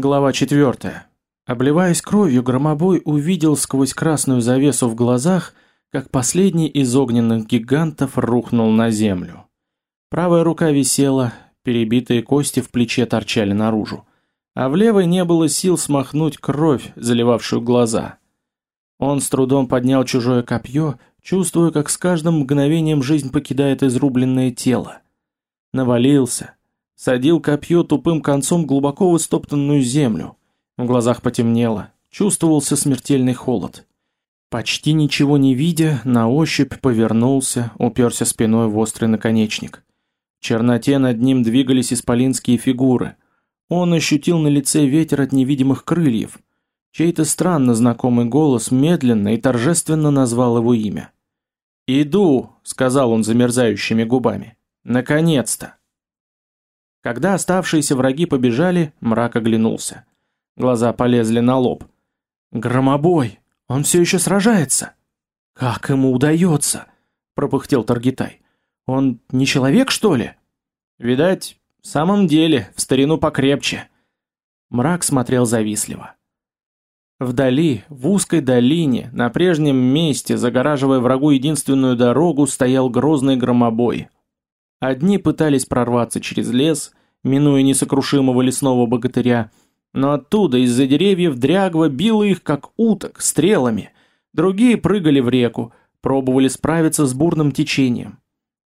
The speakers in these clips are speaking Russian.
Глава 4. Обливаясь кровью, громобой увидел сквозь красную завесу в глазах, как последний из огненных гигантов рухнул на землю. Правая рука висела, перебитые кости в плече торчали наружу, а в левой не было сил смахнуть кровь, заливавшую глаза. Он с трудом поднял чужое копье, чувствуя, как с каждым мгновением жизнь покидает изрубленное тело. Навалился, Садил копье тупым концом глубоко в истоптанную землю. В глазах потемнело, чувствовался смертельный холод. Почти ничего не видя, на ощупь повернулся, уперся спиной в острый наконечник. В черноте над ним двигались исполинские фигуры. Он ощутил на лице ветер от невидимых крыльев. Чей-то странно знакомый голос медленно и торжественно назвал его имя. «Иду», — сказал он замерзающими губами. «Наконец-то!» Когда оставшиеся враги побежали, мрак оглянулся. Глаза полезли на лоб. «Громобой! Он все еще сражается!» «Как ему удается?» – пропыхтел Таргитай. «Он не человек, что ли?» «Видать, в самом деле, в старину покрепче». Мрак смотрел завистливо. Вдали, в узкой долине, на прежнем месте, загораживая врагу единственную дорогу, стоял грозный громобой – Одни пытались прорваться через лес, минуя несокрушимого лесного богатыря, но оттуда из-за деревьев дрягва била их как уток стрелами. Другие прыгали в реку, пробовали справиться с бурным течением.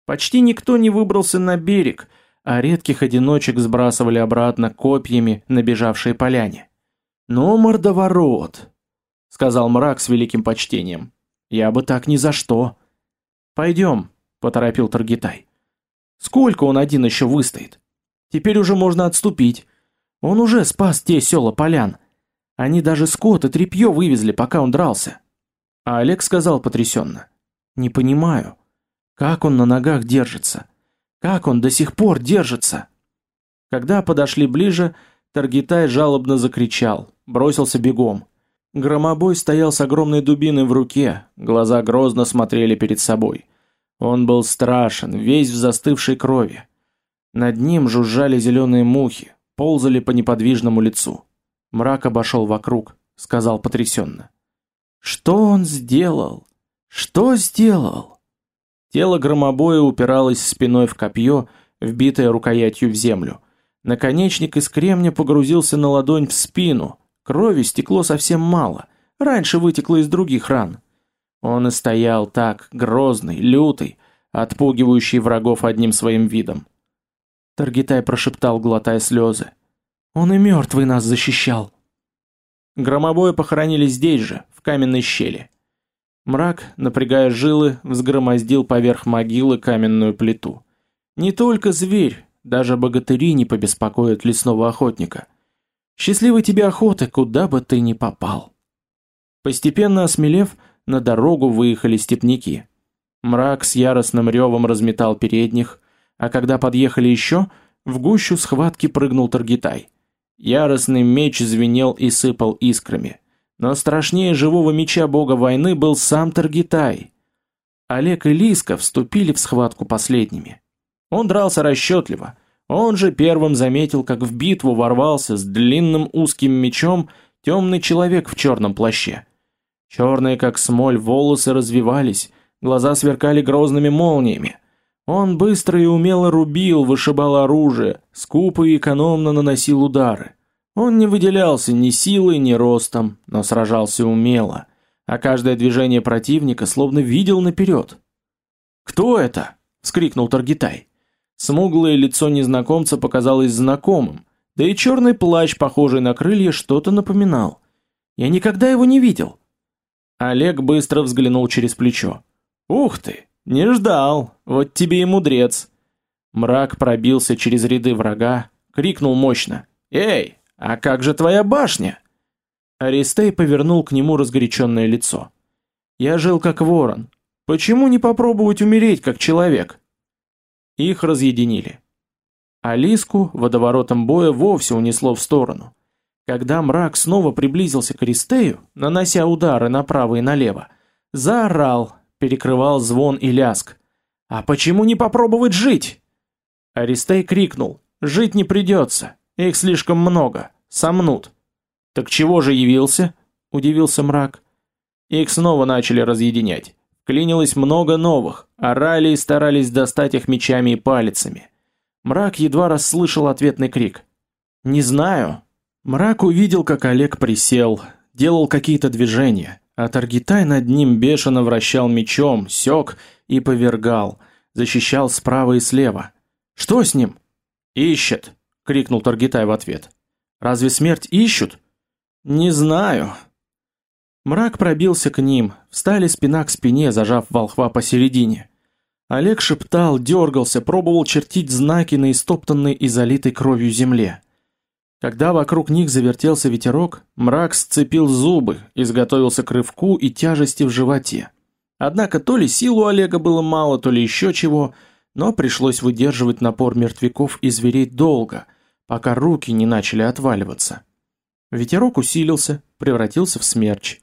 Почти никто не выбрался на берег, а редких одиночек сбрасывали обратно копьями набежавшие поляне. «Ну, мордоворот!» — сказал мрак с великим почтением. «Я бы так ни за что!» «Пойдем», — поторопил Таргитай. Сколько он один еще выстоит? Теперь уже можно отступить. Он уже спас те села полян. Они даже скот и тряпье вывезли, пока он дрался. А Олег сказал потрясенно. Не понимаю, как он на ногах держится? Как он до сих пор держится? Когда подошли ближе, Таргитай жалобно закричал, бросился бегом. Громобой стоял с огромной дубиной в руке, глаза грозно смотрели перед собой. Он был страшен, весь в застывшей крови. Над ним жужжали зеленые мухи, ползали по неподвижному лицу. Мрак обошел вокруг, сказал потрясенно. «Что он сделал? Что сделал?» Тело громобоя упиралось спиной в копье, вбитое рукоятью в землю. Наконечник из кремня погрузился на ладонь в спину. Крови стекло совсем мало. Раньше вытекло из других ран. Он и стоял так, грозный, лютый, отпугивающий врагов одним своим видом. Таргитай прошептал, глотая слезы. «Он и мертвый нас защищал!» Громобоя похоронили здесь же, в каменной щели. Мрак, напрягая жилы, взгромоздил поверх могилы каменную плиту. Не только зверь, даже богатыри не побеспокоят лесного охотника. Счастливой тебе охоты, куда бы ты ни попал. Постепенно осмелев, на дорогу выехали степняки. Мрак с яростным ревом разметал передних, а когда подъехали еще, в гущу схватки прыгнул Таргитай. Яростный меч звенел и сыпал искрами. Но страшнее живого меча бога войны был сам Таргитай. Олег и Лиска вступили в схватку последними. Он дрался расчетливо. Он же первым заметил, как в битву ворвался с длинным узким мечом темный человек в черном плаще. Черные, как смоль, волосы развивались, глаза сверкали грозными молниями. Он быстро и умело рубил, вышибал оружие, скупо и экономно наносил удары. Он не выделялся ни силой, ни ростом, но сражался умело, а каждое движение противника словно видел наперед. «Кто это?» — вскрикнул Таргитай. Смуглое лицо незнакомца показалось знакомым, да и черный плащ, похожий на крылья, что-то напоминал. Я никогда его не видел. Олег быстро взглянул через плечо. «Ух ты! Не ждал! Вот тебе и мудрец!» Мрак пробился через ряды врага, крикнул мощно. «Эй, а как же твоя башня?» Аристей повернул к нему разгоряченное лицо. «Я жил как ворон. Почему не попробовать умереть как человек?» Их разъединили. Алиску водоворотом боя вовсе унесло в сторону. Когда мрак снова приблизился к Аристею, нанося удары направо и налево, заорал, перекрывал звон и ляск. «А почему не попробовать жить?» Аристей крикнул. «Жить не придется, их слишком много. Сомнут. Так чего же явился? Удивился мрак. Их снова начали разъединять. Клинилось много новых, орали и старались достать их мечами и палицами. Мрак едва расслышал ответный крик. «Не знаю». Мрак увидел, как Олег присел, делал какие-то движения, а Таргитай над ним бешено вращал мечом, сёк и повергал, защищал справа и слева. «Что с ним?» «Ищет!» — крикнул Таргитай в ответ. «Разве смерть ищут?» «Не знаю». Мрак пробился к ним, встали спина к спине, зажав волхва посередине. Олег шептал, дергался, пробовал чертить знаки на истоптанной и залитой кровью земле. Когда вокруг них завертелся ветерок, мрак сцепил зубы, изготовился к рывку и тяжести в животе. Однако то ли сил у Олега было мало, то ли еще чего, но пришлось выдерживать напор мертвяков и зверей долго, пока руки не начали отваливаться. Ветерок усилился, превратился в смерч.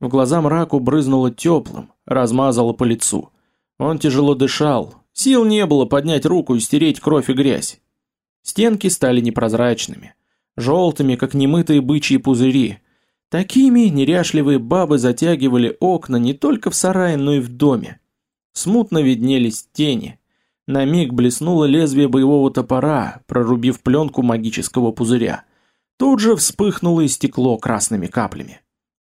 В глаза мраку брызнуло теплым, размазало по лицу. Он тяжело дышал, сил не было поднять руку и стереть кровь и грязь. Стенки стали непрозрачными, желтыми, как немытые бычьи пузыри. Такими неряшливые бабы затягивали окна не только в сарае, но и в доме. Смутно виднелись тени. На миг блеснуло лезвие боевого топора, прорубив пленку магического пузыря. Тут же вспыхнуло и стекло красными каплями.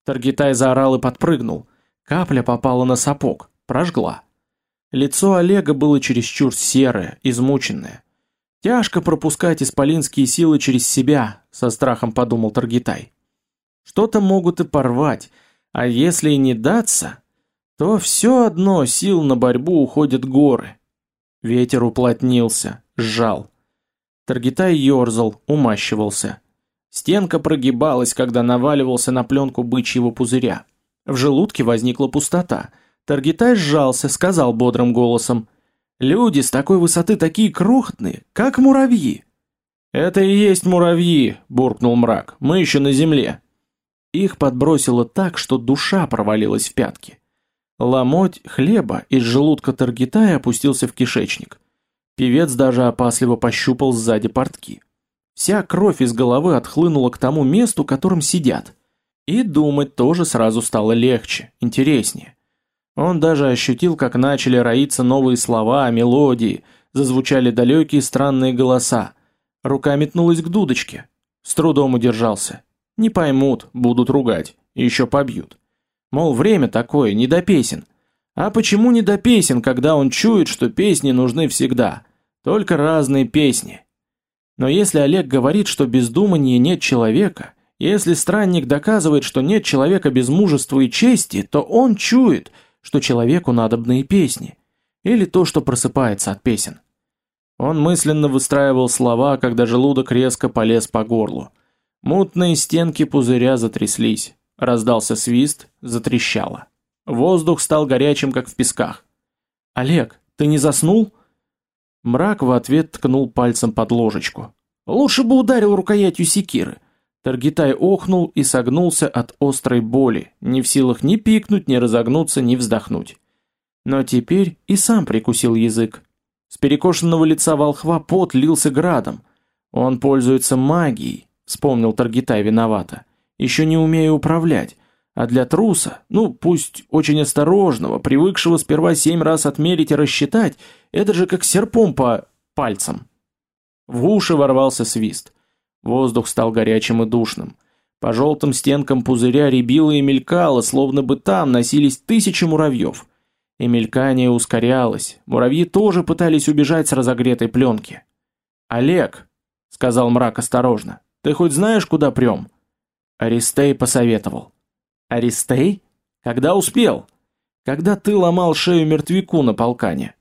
Таргитай заорал и подпрыгнул. Капля попала на сапог, прожгла. Лицо Олега было чересчур серое, измученное. Тяжко пропускать исполинские силы через себя, со страхом подумал Таргитай. Что-то могут и порвать, а если и не даться, то все одно сил на борьбу уходят горы. Ветер уплотнился, сжал. Таргитай ерзал, умащивался. Стенка прогибалась, когда наваливался на пленку бычьего пузыря. В желудке возникла пустота. Таргитай сжался, сказал бодрым голосом. «Люди с такой высоты такие крохотные, как муравьи». «Это и есть муравьи», — буркнул мрак. «Мы еще на земле». Их подбросило так, что душа провалилась в пятки. Ломоть хлеба из желудка Таргитая опустился в кишечник. Певец даже опасливо пощупал сзади портки. Вся кровь из головы отхлынула к тому месту, которым сидят. И думать тоже сразу стало легче, интереснее. Он даже ощутил, как начали роиться новые слова, мелодии, зазвучали далекие странные голоса. Рука метнулась к дудочке. С трудом удержался. Не поймут, будут ругать, еще побьют. Мол, время такое, не до песен. А почему не до песен, когда он чует, что песни нужны всегда? Только разные песни. Но если Олег говорит, что без думания нет человека, если странник доказывает, что нет человека без мужества и чести, то он чует, что человеку надобны и песни, или то, что просыпается от песен. Он мысленно выстраивал слова, когда желудок резко полез по горлу. Мутные стенки пузыря затряслись, раздался свист, затрещало. Воздух стал горячим, как в песках. «Олег, ты не заснул?» Мрак в ответ ткнул пальцем под ложечку. Лучше бы ударил рукоятью секиры. Таргитай охнул и согнулся от острой боли, не в силах ни пикнуть, ни разогнуться, ни вздохнуть. Но теперь и сам прикусил язык. С перекошенного лица волхва пот лился градом. Он пользуется магией, вспомнил Таргитай виновато. Еще не умею управлять. А для труса, ну, пусть очень осторожного, привыкшего сперва семь раз отмерить и рассчитать, это же как серпом по пальцам. В уши ворвался свист. Воздух стал горячим и душным. По желтым стенкам пузыря рябило и мелькало, словно бы там носились тысячи муравьев. И мелькание ускорялось. Муравьи тоже пытались убежать с разогретой пленки. «Олег», — сказал мрак осторожно, — «ты хоть знаешь, куда прем?» Аристей посоветовал. Аристей? Когда успел? Когда ты ломал шею мертвяку на полкане.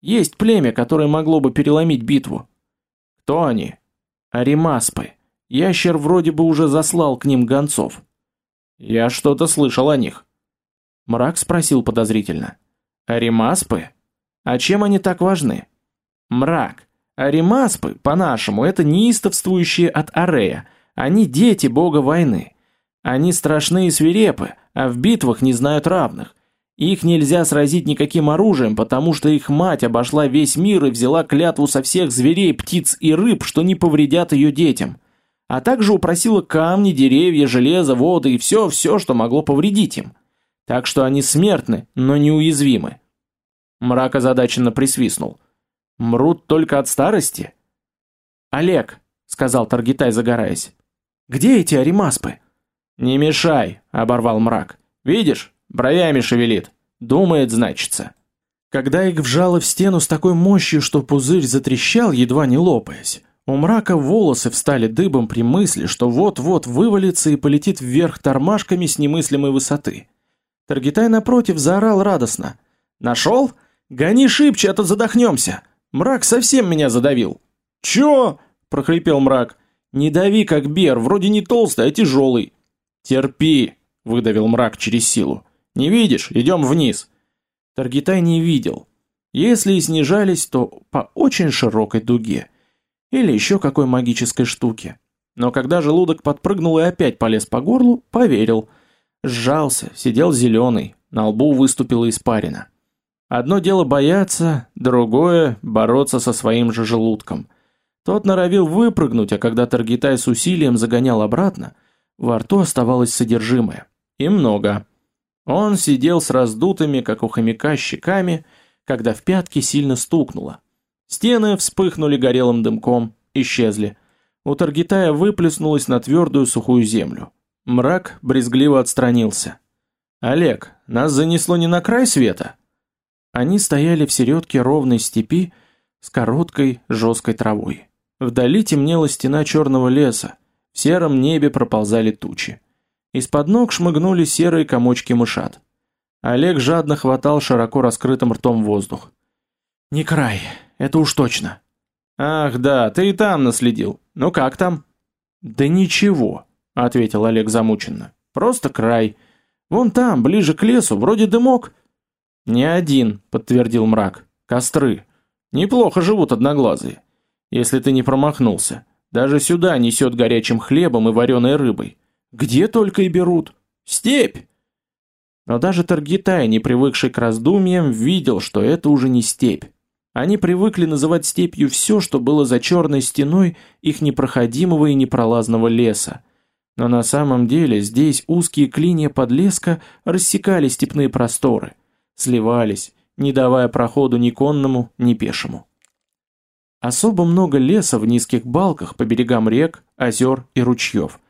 Есть племя, которое могло бы переломить битву. Кто они? Аримаспы. Ящер вроде бы уже заслал к ним гонцов. Я что-то слышал о них. Мрак спросил подозрительно. Аримаспы? А чем они так важны? Мрак. Аримаспы, по-нашему, это неистовствующие от Арея. Они дети бога войны. Они страшны и свирепы, а в битвах не знают равных. Их нельзя сразить никаким оружием, потому что их мать обошла весь мир и взяла клятву со всех зверей, птиц и рыб, что не повредят ее детям. а также упросила камни, деревья, железо, воды и все-все, что могло повредить им. Так что они смертны, но неуязвимы. Мрак озадаченно присвистнул. Мрут только от старости? Олег, сказал Таргитай, загораясь. Где эти аримаспы? Не мешай, оборвал мрак. Видишь, бровями шевелит. Думает, значится. Когда их вжало в стену с такой мощью, что пузырь затрещал, едва не лопаясь, у мрака волосы встали дыбом при мысли, что вот-вот вывалится и полетит вверх тормашками с немыслимой высоты. Таргитай напротив заорал радостно. «Нашел? Гони шибче, а то задохнемся! Мрак совсем меня задавил!» «Чё?» – прохрипел мрак. «Не дави, как бер, вроде не толстый, а тяжелый». «Терпи!» – выдавил мрак через силу. «Не видишь? Идем вниз!» Таргитай не видел. Если и снижались, то по очень широкой дуге. Или еще какой магической штуке. Но когда желудок подпрыгнул и опять полез по горлу, поверил – Сжался, сидел зеленый, на лбу выступила испарина. Одно дело бояться, другое – бороться со своим же желудком. Тот норовил выпрыгнуть, а когда Таргитай с усилием загонял обратно, во рту оставалось содержимое. И много. Он сидел с раздутыми, как у хомяка, щеками, когда в пятки сильно стукнуло. Стены вспыхнули горелым дымком, исчезли. У Таргитая выплеснулось на твердую сухую землю. Мрак брезгливо отстранился. «Олег, нас занесло не на край света?» Они стояли в середке ровной степи с короткой жесткой травой. Вдали темнела стена черного леса, в сером небе проползали тучи. Из-под ног шмыгнули серые комочки мышат. Олег жадно хватал широко раскрытым ртом воздух. «Не край, это уж точно». «Ах да, ты и там наследил. Ну как там?» «Да ничего», ответил Олег замученно. Просто край. Вон там, ближе к лесу, вроде дымок. Не один, подтвердил мрак. Костры. Неплохо живут одноглазые. Если ты не промахнулся. Даже сюда несет горячим хлебом и вареной рыбой. Где только и берут. Степь. Но даже Таргитай, не привыкший к раздумьям, видел, что это уже не степь. Они привыкли называть степью все, что было за черной стеной их непроходимого и непролазного леса. Но на самом деле здесь узкие клинья подлеска рассекали степные просторы, сливались, не давая проходу ни конному, ни пешему. Особо много леса в низких балках по берегам рек, озер и ручьев.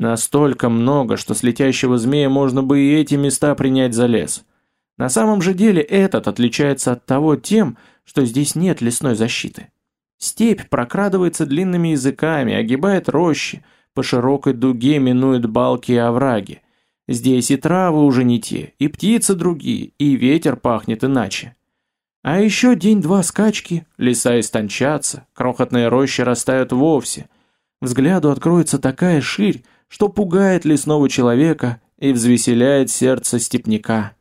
Настолько много, что с летящего змея можно бы и эти места принять за лес. На самом же деле этот отличается от того тем, что здесь нет лесной защиты. Степь прокрадывается длинными языками, огибает рощи, по широкой дуге минует балки и овраги. Здесь и травы уже не те, и птицы другие, и ветер пахнет иначе. А еще день-два скачки, леса истончатся, крохотные рощи растают вовсе. Взгляду откроется такая ширь, что пугает лесного человека и взвеселяет сердце степняка.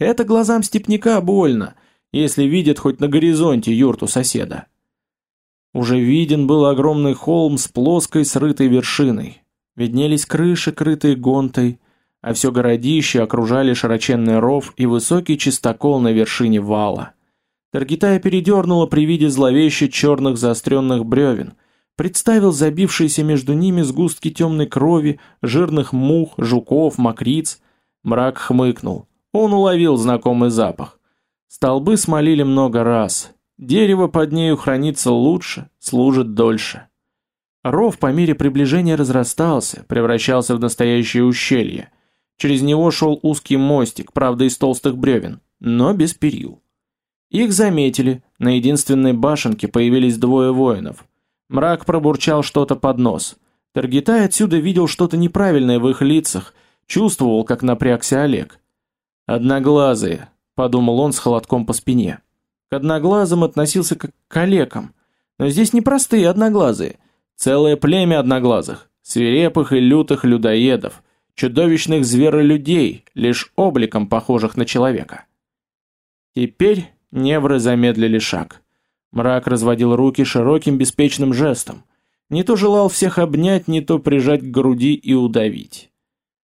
Это глазам степняка больно, если видит хоть на горизонте юрту соседа. Уже виден был огромный холм с плоской срытой вершиной. Виднелись крыши, крытые гонтой, а все городище окружали широченный ров и высокий чистокол на вершине вала. Таргитая передернула при виде зловеще черных заостренных бревен, представил забившиеся между ними сгустки темной крови, жирных мух, жуков, мокриц. Мрак хмыкнул. Он уловил знакомый запах. Столбы смолили много раз, Дерево под нею хранится лучше, служит дольше. Ров по мере приближения разрастался, превращался в настоящее ущелье. Через него шел узкий мостик, правда из толстых бревен, но без перил. Их заметили, на единственной башенке появились двое воинов. Мрак пробурчал что-то под нос. Таргитай отсюда видел что-то неправильное в их лицах, чувствовал, как напрягся Олег. «Одноглазые», — подумал он с холодком по спине. К одноглазым относился как к калекам. Но здесь не простые одноглазые. Целое племя одноглазых, свирепых и лютых людоедов, чудовищных зверолюдей, лишь обликом похожих на человека. Теперь невры замедлили шаг. Мрак разводил руки широким беспечным жестом. Не то желал всех обнять, не то прижать к груди и удавить.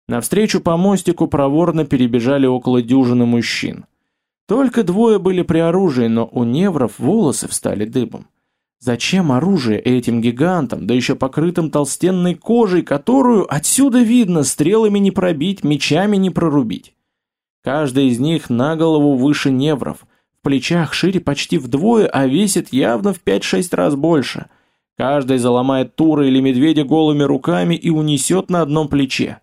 Навстречу по мостику проворно перебежали около дюжины мужчин. Только двое были при оружии, но у невров волосы встали дыбом. Зачем оружие этим гигантам, да еще покрытым толстенной кожей, которую отсюда видно, стрелами не пробить, мечами не прорубить? Каждый из них на голову выше невров, плечах шире почти вдвое, а весит явно в 5-6 раз больше. Каждый заломает тура или медведя голыми руками и унесет на одном плече.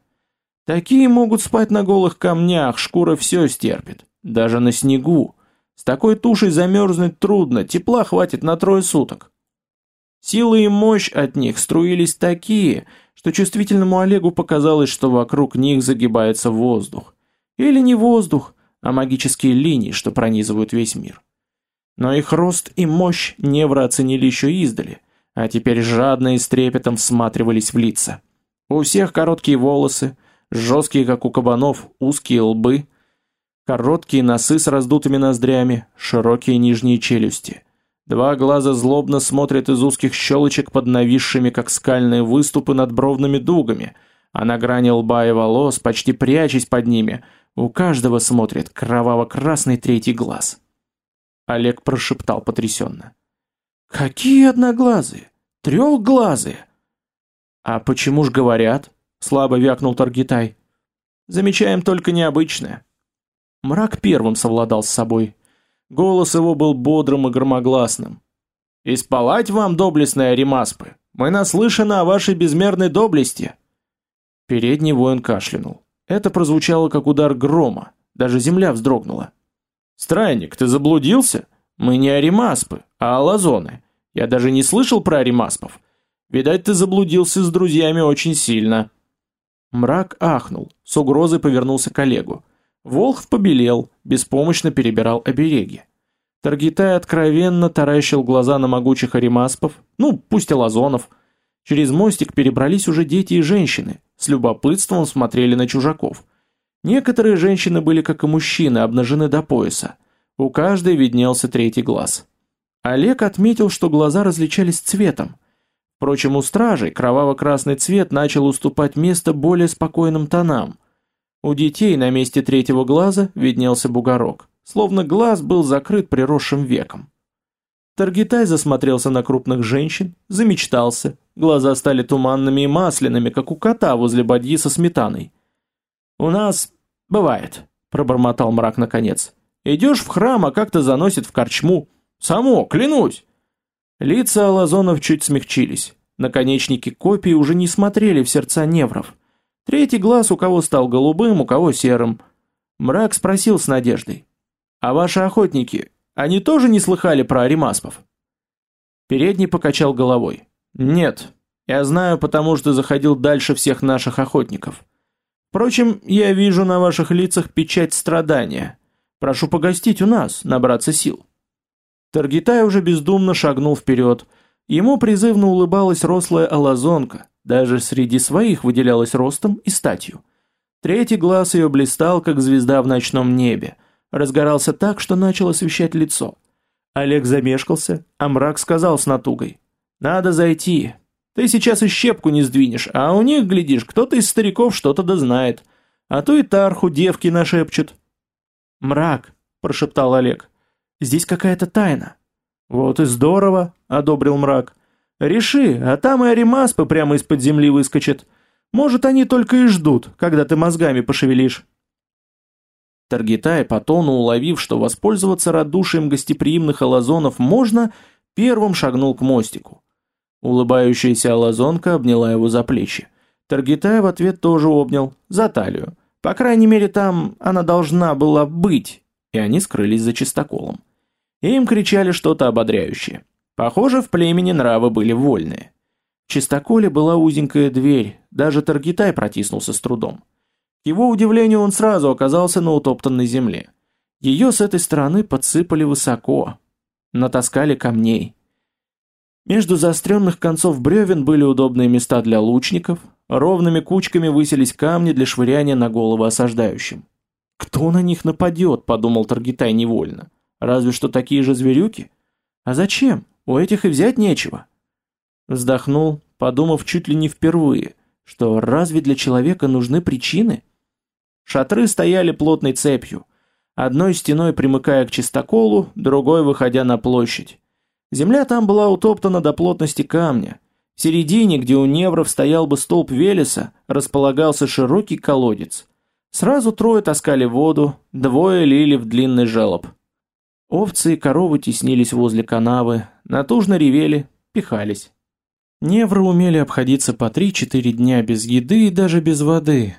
Такие могут спать на голых камнях, шкура все стерпит, даже на снегу. С такой тушей замерзнуть трудно, тепла хватит на трое суток. Сила и мощь от них струились такие, что чувствительному Олегу показалось, что вокруг них загибается воздух. Или не воздух, а магические линии, что пронизывают весь мир. Но их рост и мощь невры оценили еще издали, а теперь жадно и с трепетом всматривались в лица. У всех короткие волосы, жесткие, как у кабанов, узкие лбы, короткие носы с раздутыми ноздрями, широкие нижние челюсти. Два глаза злобно смотрят из узких щелочек под нависшими, как скальные выступы над бровными дугами, а на грани лба и волос, почти прячась под ними, у каждого смотрит кроваво-красный третий глаз. Олег прошептал потрясенно. «Какие одноглазые? Трехглазые!» «А почему ж говорят?» слабо вякнул Таргитай. Замечаем только необычное. Мрак первым совладал с собой. Голос его был бодрым и громогласным. «Исполать вам, доблестные аримаспы! Мы наслышаны о вашей безмерной доблести!» Передний воин кашлянул. Это прозвучало как удар грома, даже земля вздрогнула. «Странник, ты заблудился? Мы не аримаспы, а алазоны. Я даже не слышал про аримаспов. Видать, ты заблудился с друзьями очень сильно». Мрак ахнул, с угрозой повернулся к Олегу. Волхв побелел, беспомощно перебирал обереги. Таргитай откровенно таращил глаза на могучих аримаспов, ну, пусть и лазонов. Через мостик перебрались уже дети и женщины, с любопытством смотрели на чужаков. Некоторые женщины были, как и мужчины, обнажены до пояса. У каждой виднелся третий глаз. Олег отметил, что глаза различались цветом. Впрочем, у стражей кроваво-красный цвет начал уступать место более спокойным тонам. У детей на месте третьего глаза виднелся бугорок, словно глаз был закрыт приросшим веком. Таргитай засмотрелся на крупных женщин, замечтался, глаза стали туманными и масляными, как у кота возле бадьи со сметаной. «У нас бывает», — пробормотал мрак наконец. «Идешь в храм, а как-то заносит в корчму. Само, клянусь!» Лица алазонов чуть смягчились. Наконечники копий уже не смотрели в сердца невров. Третий глаз у кого стал голубым, у кого серым. Мрак спросил с надеждой. «А ваши охотники, они тоже не слыхали про аримаспов?» Передний покачал головой. «Нет, я знаю, потому что заходил дальше всех наших охотников. Впрочем, я вижу на ваших лицах печать страдания. Прошу погостить у нас, набраться сил». Таргитай уже бездумно шагнул вперед. Ему призывно улыбалась рослая алазонка, даже среди своих выделялась ростом и статью. Третий глаз ее блистал, как звезда в ночном небе, разгорался так, что начал освещать лицо. Олег замешкался, а мрак сказал с натугой. «Надо зайти. Ты сейчас и щепку не сдвинешь, а у них, глядишь, кто-то из стариков что-то да знает. А то и Тарху девки нашепчут». «Мрак», — прошептал Олег. Здесь какая-то тайна. Вот и здорово, одобрил мрак. Реши, а там и аримаспы прямо из-под земли выскочат. Может, они только и ждут, когда ты мозгами пошевелишь. Таргитай, по тону уловив, что воспользоваться радушием гостеприимных алазонов можно, первым шагнул к мостику. Улыбающаяся алазонка обняла его за плечи. Таргитай в ответ тоже обнял, за талию. По крайней мере, там она должна была быть, и они скрылись за чистоколом. Им кричали что-то ободряющее. Похоже, в племени нравы были вольные. В чистоколе была узенькая дверь, даже Таргитай протиснулся с трудом. К его удивлению, он сразу оказался на утоптанной земле. Ее с этой стороны подсыпали высоко, натаскали камней. Между заостренных концов бревен были удобные места для лучников, ровными кучками высились камни для швыряния на головы осаждающим. «Кто на них нападет?» – подумал Таргитай невольно. Разве что такие же зверюки? А зачем? У этих и взять нечего. Вздохнул, подумав чуть ли не впервые, что разве для человека нужны причины? Шатры стояли плотной цепью, одной стеной примыкая к чистоколу, другой выходя на площадь. Земля там была утоптана до плотности камня. В середине, где у невров стоял бы столб Велеса, располагался широкий колодец. Сразу трое таскали воду, двое лили в длинный желоб. Овцы и коровы теснились возле канавы, натужно ревели, пихались. Невры умели обходиться по 3-4 дня без еды и даже без воды.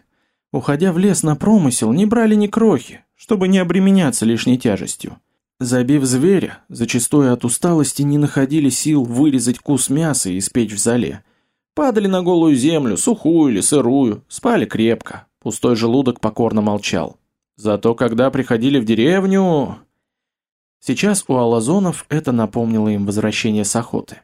Уходя в лес на промысел, не брали ни крохи, чтобы не обременяться лишней тяжестью. Забив зверя, зачастую от усталости не находили сил вырезать кус мяса и испечь в зале. Падали на голую землю, сухую или сырую, спали крепко. Пустой желудок покорно молчал. Зато когда приходили в деревню... Сейчас у алазонов это напомнило им возвращение с охоты.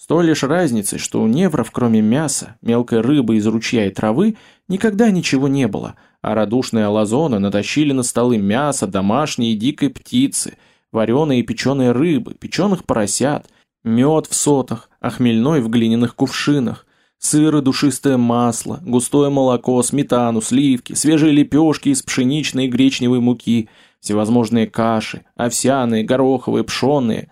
С той лишь разницей, что у невров, кроме мяса, мелкой рыбы из ручья и травы, никогда ничего не было, а радушные алазоны натащили на столы мясо, домашней и дикой птицы – вареные и печеные рыбы, печеных поросят, мед в сотах, а в глиняных кувшинах, сыр и душистое масло, густое молоко, сметану, сливки, свежие лепешки из пшеничной и гречневой муки, всевозможные каши, овсяные, гороховые, пшеные.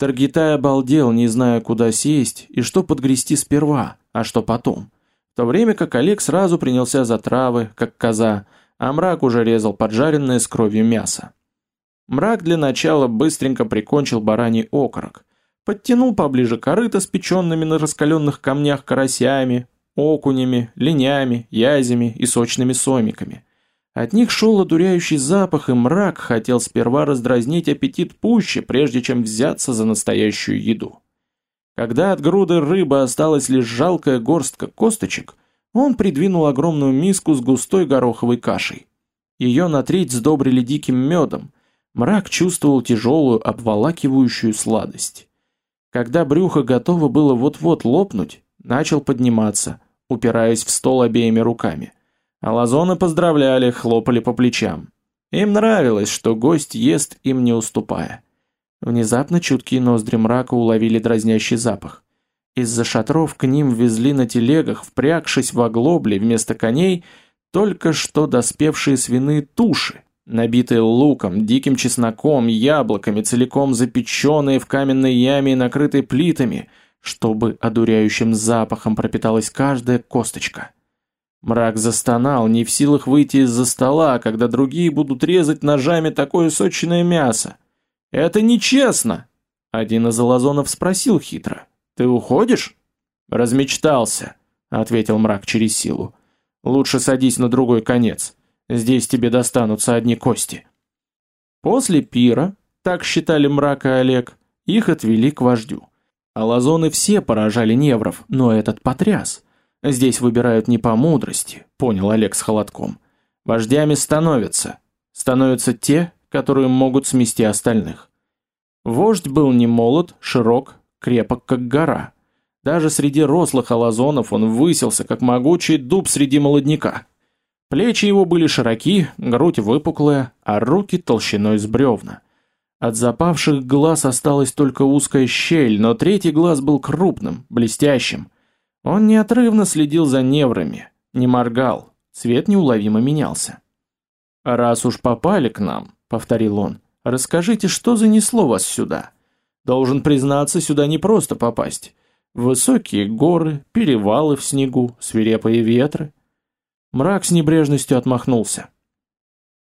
Таргитай обалдел, не зная, куда сесть и что подгрести сперва, а что потом. В то время как Олег сразу принялся за травы, как коза, а мрак уже резал поджаренное с кровью мясо. Мрак для начала быстренько прикончил бараний окорок. Подтянул поближе корыто с печенными на раскаленных камнях карасями, окунями, линями, язями и сочными сомиками. От них шел одуряющий запах, и мрак хотел сперва раздразнить аппетит пуще, прежде чем взяться за настоящую еду. Когда от груды рыбы осталась лишь жалкая горстка косточек, он придвинул огромную миску с густой гороховой кашей. Ее на треть сдобрили диким медом, Мрак чувствовал тяжелую, обволакивающую сладость. Когда брюхо готово было вот-вот лопнуть, начал подниматься, упираясь в стол обеими руками. Алазоны поздравляли, хлопали по плечам. Им нравилось, что гость ест им не уступая. Внезапно чуткие ноздри мрака уловили дразнящий запах. Из-за шатров к ним везли на телегах, впрягшись в оглобли вместо коней, только что доспевшие свиные туши, набитые луком, диким чесноком, яблоками, целиком запеченные в каменной яме и накрытые плитами, чтобы одуряющим запахом пропиталась каждая косточка. Мрак застонал, не в силах выйти из-за стола, когда другие будут резать ножами такое сочное мясо. «Это нечестно!» Один из алазонов спросил хитро. «Ты уходишь?» «Размечтался», — ответил мрак через силу. «Лучше садись на другой конец». Здесь тебе достанутся одни кости. После пира, так считали мрак и Олег, их отвели к вождю. Алазоны все поражали невров, но этот потряс. Здесь выбирают не по мудрости, понял Олег с холодком. Вождями становятся. Становятся те, которые могут смести остальных. Вождь был не молод, широк, крепок, как гора. Даже среди рослых алазонов он высился, как могучий дуб среди молодняка. Плечи его были широки, грудь выпуклая, а руки толщиной с бревна. От запавших глаз осталась только узкая щель, но третий глаз был крупным, блестящим. Он неотрывно следил за неврами, не моргал, цвет неуловимо менялся. «Раз уж попали к нам», — повторил он, — «расскажите, что занесло вас сюда? Должен признаться, сюда не просто попасть. Высокие горы, перевалы в снегу, свирепые ветры. Мрак с небрежностью отмахнулся.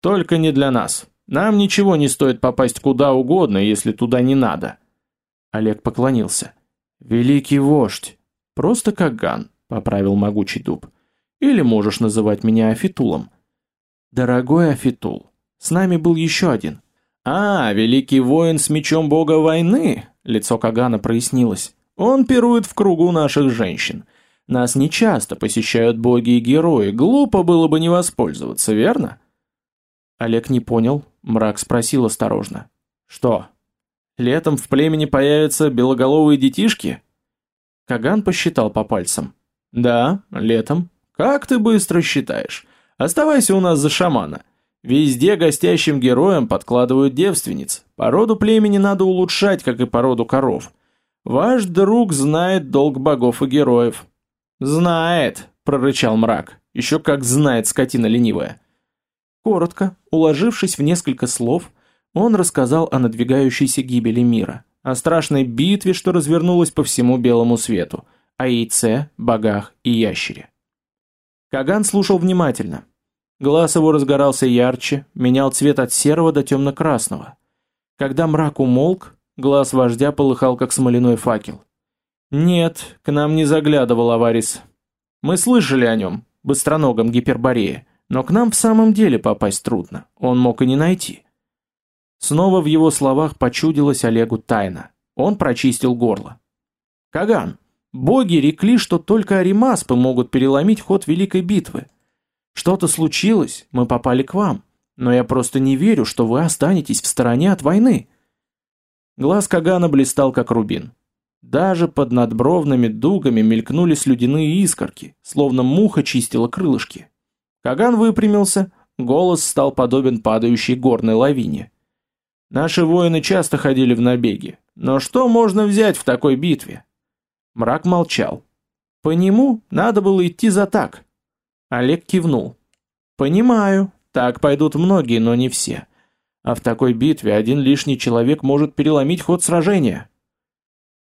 «Только не для нас. Нам ничего не стоит попасть куда угодно, если туда не надо». Олег поклонился. «Великий вождь. Просто Каган», — поправил могучий дуб. «Или можешь называть меня Афитулом». «Дорогой Афитул, с нами был еще один». «А, великий воин с мечом бога войны!» Лицо Кагана прояснилось. «Он пирует в кругу наших женщин. Нас не часто посещают боги и герои, глупо было бы не воспользоваться, верно? Олег не понял, мрак спросил осторожно. Что? Летом в племени появятся белоголовые детишки? Каган посчитал по пальцам. Да, летом. Как ты быстро считаешь? Оставайся у нас за шамана. Везде гостящим героям подкладывают девственниц. Породу племени надо улучшать, как и породу коров. Ваш друг знает долг богов и героев. «Знает», — прорычал мрак. «Еще как знает скотина ленивая». Коротко, уложившись в несколько слов, он рассказал о надвигающейся гибели мира, о страшной битве, что развернулась по всему белому свету, о яйце, богах и ящере. Каган слушал внимательно. Глаз его разгорался ярче, менял цвет от серого до темно-красного. Когда мрак умолк, глаз вождя полыхал, как смоляной факел. «Нет, к нам не заглядывал Аварис. Мы слышали о нем, быстроногом Гиперборея, но к нам в самом деле попасть трудно, он мог и не найти». Снова в его словах почудилась Олегу тайна. Он прочистил горло. «Каган, боги рекли, что только аримаспы могут переломить ход Великой битвы. Что-то случилось, мы попали к вам, но я просто не верю, что вы останетесь в стороне от войны». Глаз Кагана блистал, как рубин. Даже под надбровными дугами мелькнули слюдяные искорки, словно муха чистила крылышки. Каган выпрямился, голос стал подобен падающей горной лавине. Наши воины часто ходили в набеги, но что можно взять в такой битве? Мрак молчал. По нему надо было идти за так. Олег кивнул. Понимаю, так пойдут многие, но не все. А в такой битве один лишний человек может переломить ход сражения.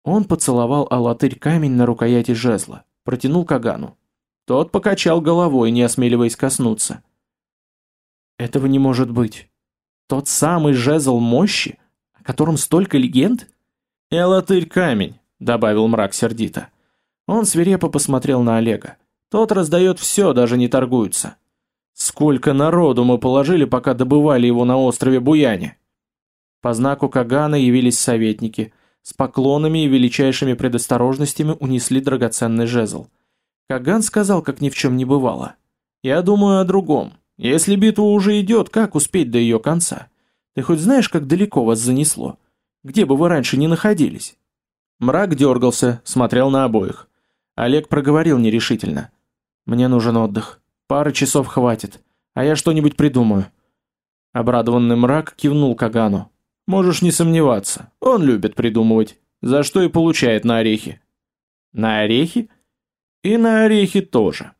Он поцеловал алатырь камень на рукояти жезла, протянул Кагану. Тот покачал головой, не осмеливаясь коснуться. Этого не может быть. Тот самый жезл мощи, о котором столько легенд? И латырь камень, добавил мрак сердито. Он свирепо посмотрел на Олега. Тот раздает все, даже не торгуется. Сколько народу мы положили, пока добывали его на острове Буяне. По знаку Кагана явились советники, с поклонами и величайшими предосторожностями унесли драгоценный жезл. Каган сказал, как ни в чем не бывало. «Я думаю о другом. Если битва уже идет, как успеть до ее конца? Ты хоть знаешь, как далеко вас занесло? Где бы вы раньше не находились?» Мрак дергался, смотрел на обоих. Олег проговорил нерешительно. «Мне нужен отдых. Пары часов хватит, а я что-нибудь придумаю». Обрадованный мрак кивнул Кагану. «Можешь не сомневаться, он любит придумывать, за что и получает на орехи». «На орехи?» «И на орехи тоже»,